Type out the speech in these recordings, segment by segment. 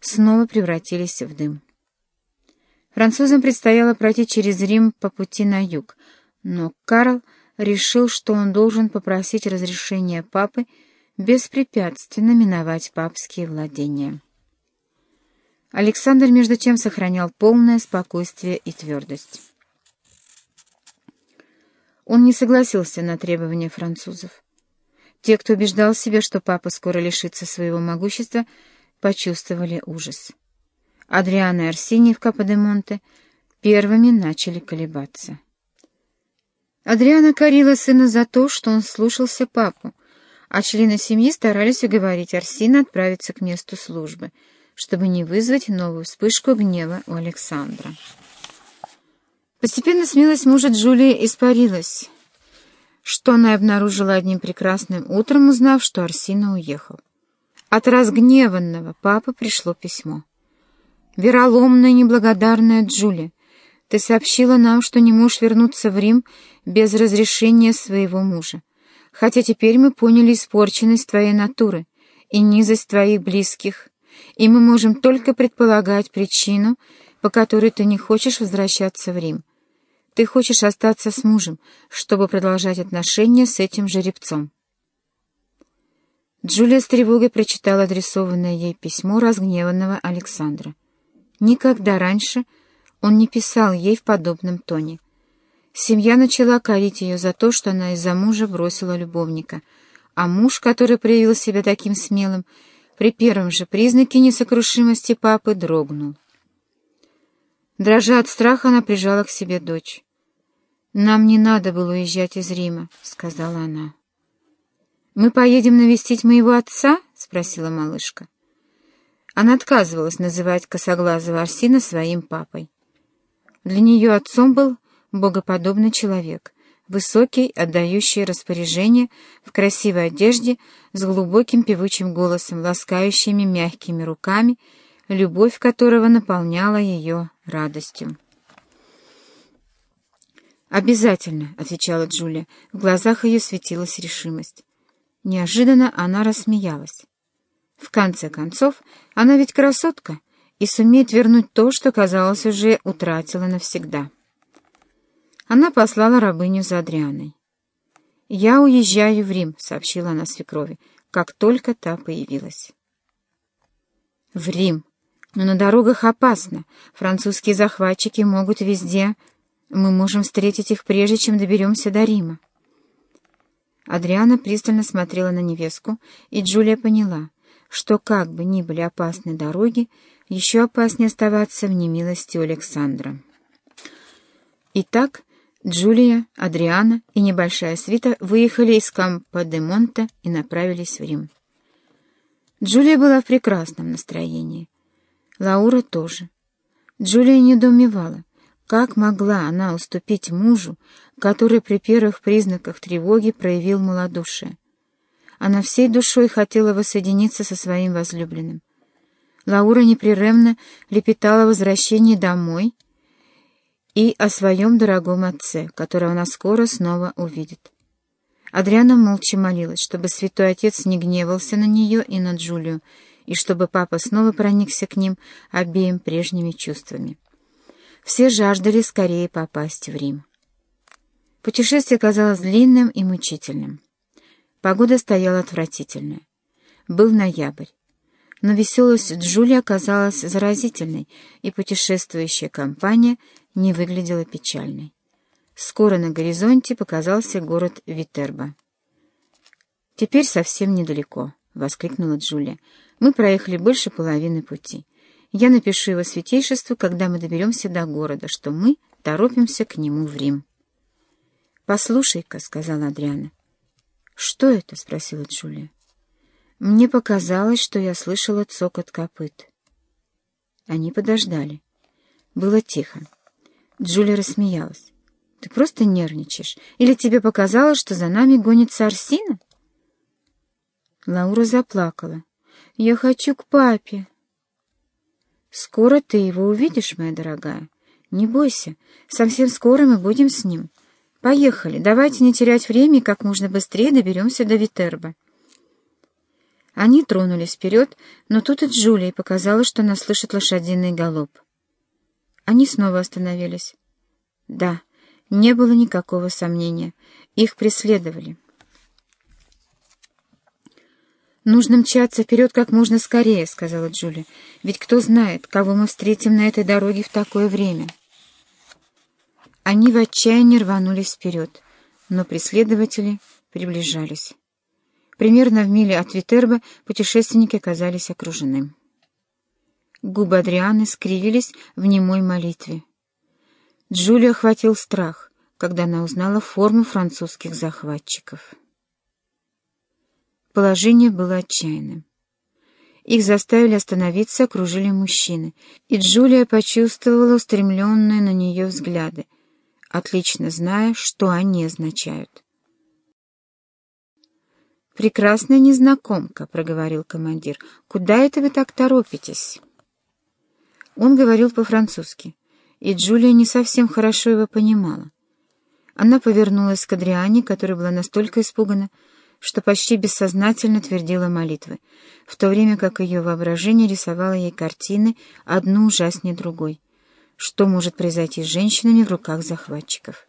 снова превратились в дым. Французам предстояло пройти через Рим по пути на юг, но Карл решил, что он должен попросить разрешения папы беспрепятственно миновать папские владения. Александр, между тем, сохранял полное спокойствие и твердость. Он не согласился на требования французов. Те, кто убеждал себя, что папа скоро лишится своего могущества, почувствовали ужас. Адриана и Арсений в Каподемонте первыми начали колебаться. Адриана корила сына за то, что он слушался папу, а члены семьи старались уговорить Арсина отправиться к месту службы, чтобы не вызвать новую вспышку гнева у Александра. Постепенно смелость мужа Джулии испарилась, что она обнаружила одним прекрасным утром, узнав, что Арсина уехал. От разгневанного папы пришло письмо. «Вероломная неблагодарная Джулия, ты сообщила нам, что не можешь вернуться в Рим без разрешения своего мужа, хотя теперь мы поняли испорченность твоей натуры и низость твоих близких, и мы можем только предполагать причину, по которой ты не хочешь возвращаться в Рим. Ты хочешь остаться с мужем, чтобы продолжать отношения с этим жеребцом. Джулия с тревогой прочитала адресованное ей письмо разгневанного Александра. Никогда раньше он не писал ей в подобном тоне. Семья начала корить ее за то, что она из-за мужа бросила любовника, а муж, который проявил себя таким смелым, при первом же признаке несокрушимости папы дрогнул. Дрожа от страха, она прижала к себе дочь. «Нам не надо было уезжать из Рима», — сказала она. «Мы поедем навестить моего отца?» — спросила малышка. Она отказывалась называть косоглазого Арсина своим папой. Для нее отцом был богоподобный человек, высокий, отдающий распоряжение, в красивой одежде, с глубоким певучим голосом, ласкающими мягкими руками, любовь которого наполняла ее радостью. «Обязательно», — отвечала Джулия. В глазах ее светилась решимость. Неожиданно она рассмеялась. В конце концов, она ведь красотка и сумеет вернуть то, что, казалось, уже утратила навсегда. Она послала рабыню за Адрианой. «Я уезжаю в Рим», — сообщила она свекрови, как только та появилась. «В Рим. Но на дорогах опасно. Французские захватчики могут везде...» Мы можем встретить их, прежде чем доберемся до Рима. Адриана пристально смотрела на невестку, и Джулия поняла, что как бы ни были опасны дороги, еще опаснее оставаться в немилости у Александра. Итак, Джулия, Адриана и небольшая свита выехали из Кампо-де-Монте и направились в Рим. Джулия была в прекрасном настроении. Лаура тоже. Джулия недоумевала, как могла она уступить мужу, который при первых признаках тревоги проявил малодушие? Она всей душой хотела воссоединиться со своим возлюбленным. Лаура непрерывно лепетала о возвращении домой и о своем дорогом отце, которого она скоро снова увидит. Адриана молча молилась, чтобы святой отец не гневался на нее и на Джулию, и чтобы папа снова проникся к ним обеим прежними чувствами. Все жаждали скорее попасть в Рим. Путешествие казалось длинным и мучительным. Погода стояла отвратительная. Был ноябрь. Но веселость Джули оказалась заразительной, и путешествующая компания не выглядела печальной. Скоро на горизонте показался город Витерба. «Теперь совсем недалеко», — воскликнула Джулия. «Мы проехали больше половины пути. Я напишу его святейшеству, когда мы доберемся до города, что мы торопимся к нему в Рим. «Послушай-ка», — сказала Адриана. «Что это?» — спросила Джулия. «Мне показалось, что я слышала цокот копыт». Они подождали. Было тихо. Джулия рассмеялась. «Ты просто нервничаешь. Или тебе показалось, что за нами гонится Арсина?» Лаура заплакала. «Я хочу к папе», Скоро ты его увидишь, моя дорогая. Не бойся, совсем скоро мы будем с ним. Поехали, давайте не терять время и как можно быстрее доберемся до Витерба. Они тронулись вперед, но тут и Джулии показалось, что она слышит лошадиный галоп. Они снова остановились. Да, не было никакого сомнения. Их преследовали. «Нужно мчаться вперед как можно скорее», — сказала Джулия. «Ведь кто знает, кого мы встретим на этой дороге в такое время». Они в отчаянии рванулись вперед, но преследователи приближались. Примерно в миле от Витерба путешественники оказались окружены. Губы Адрианы скривились в немой молитве. Джулия охватил страх, когда она узнала форму французских захватчиков. Положение было отчаянным. Их заставили остановиться, окружили мужчины, и Джулия почувствовала устремленные на нее взгляды, отлично зная, что они означают. «Прекрасная незнакомка», — проговорил командир. «Куда это вы так торопитесь?» Он говорил по-французски, и Джулия не совсем хорошо его понимала. Она повернулась к Адриане, которая была настолько испугана, что почти бессознательно твердила молитвы, в то время как ее воображение рисовало ей картины, одну ужаснее другой. Что может произойти с женщинами в руках захватчиков?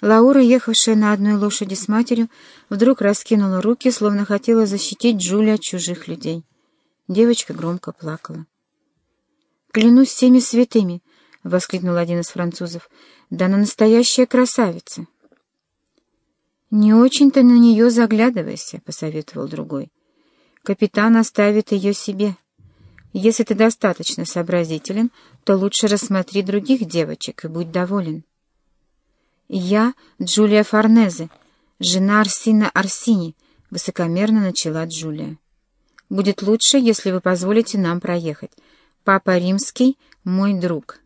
Лаура, ехавшая на одной лошади с матерью, вдруг раскинула руки, словно хотела защитить Джули от чужих людей. Девочка громко плакала. «Клянусь всеми святыми!» — воскликнул один из французов. «Да она настоящая красавица!» «Не очень-то на нее заглядывайся», — посоветовал другой. «Капитан оставит ее себе. Если ты достаточно сообразителен, то лучше рассмотри других девочек и будь доволен». «Я Джулия Форнезе, жена Арсина Арсини», — высокомерно начала Джулия. «Будет лучше, если вы позволите нам проехать. Папа Римский — мой друг».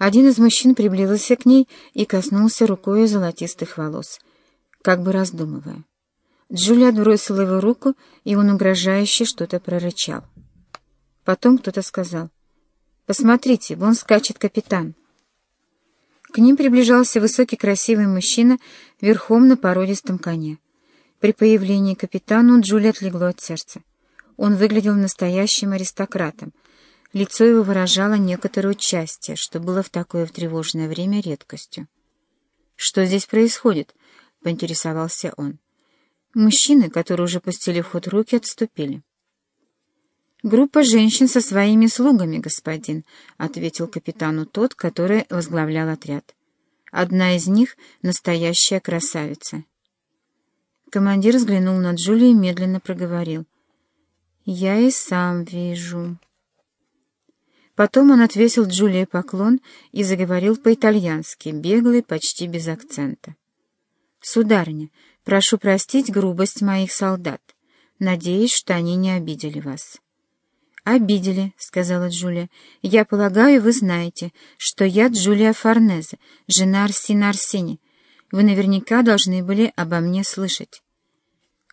Один из мужчин приблизился к ней и коснулся рукой золотистых волос, как бы раздумывая. Джулия отбросила его руку, и он угрожающе что-то прорычал. Потом кто-то сказал, «Посмотрите, вон скачет капитан». К ним приближался высокий красивый мужчина верхом на породистом коне. При появлении капитана Джулия отлегло от сердца. Он выглядел настоящим аристократом, Лицо его выражало некоторое участие, что было в такое в тревожное время редкостью. «Что здесь происходит?» — поинтересовался он. Мужчины, которые уже пустили в ход руки, отступили. «Группа женщин со своими слугами, господин», — ответил капитану тот, который возглавлял отряд. «Одна из них — настоящая красавица». Командир взглянул на Джулию и медленно проговорил. «Я и сам вижу». Потом он отвесил Джулии поклон и заговорил по-итальянски, беглый, почти без акцента. «Сударыня, прошу простить грубость моих солдат. Надеюсь, что они не обидели вас». «Обидели», — сказала Джулия. «Я полагаю, вы знаете, что я Джулия Форнезе, жена Арсина Арсени. Вы наверняка должны были обо мне слышать».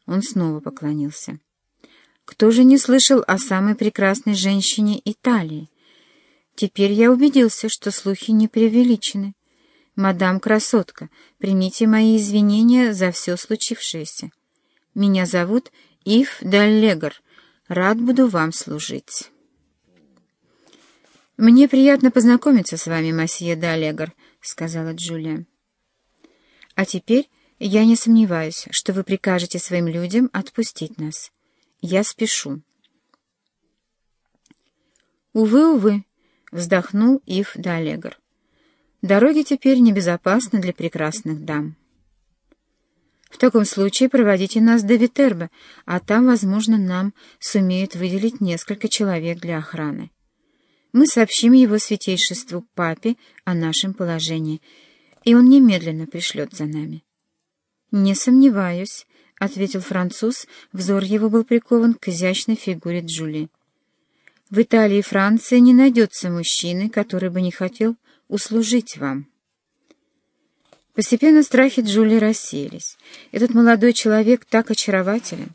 Он снова поклонился. «Кто же не слышал о самой прекрасной женщине Италии?» Теперь я убедился, что слухи не преувеличены. Мадам Красотка, примите мои извинения за все случившееся. Меня зовут Ив Даллегор. Рад буду вам служить. «Мне приятно познакомиться с вами, масье Даллегор», — сказала Джулия. «А теперь я не сомневаюсь, что вы прикажете своим людям отпустить нас. Я спешу». «Увы, увы», — вздохнул Ив Далегр. «Дороги теперь небезопасны для прекрасных дам». «В таком случае проводите нас до Витерба, а там, возможно, нам сумеют выделить несколько человек для охраны. Мы сообщим его святейшеству папе о нашем положении, и он немедленно пришлет за нами». «Не сомневаюсь», — ответил француз, взор его был прикован к изящной фигуре Джулии. В Италии и Франции не найдется мужчины, который бы не хотел услужить вам. Постепенно страхи Джули рассеялись. Этот молодой человек так очарователен.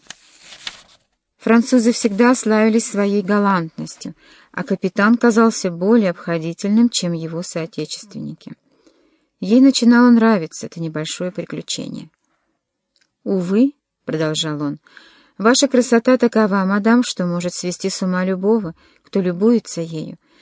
Французы всегда славились своей галантностью, а капитан казался более обходительным, чем его соотечественники. Ей начинало нравиться это небольшое приключение. Увы, — продолжал он. «Ваша красота такова, мадам, что может свести с ума любого, кто любуется ею.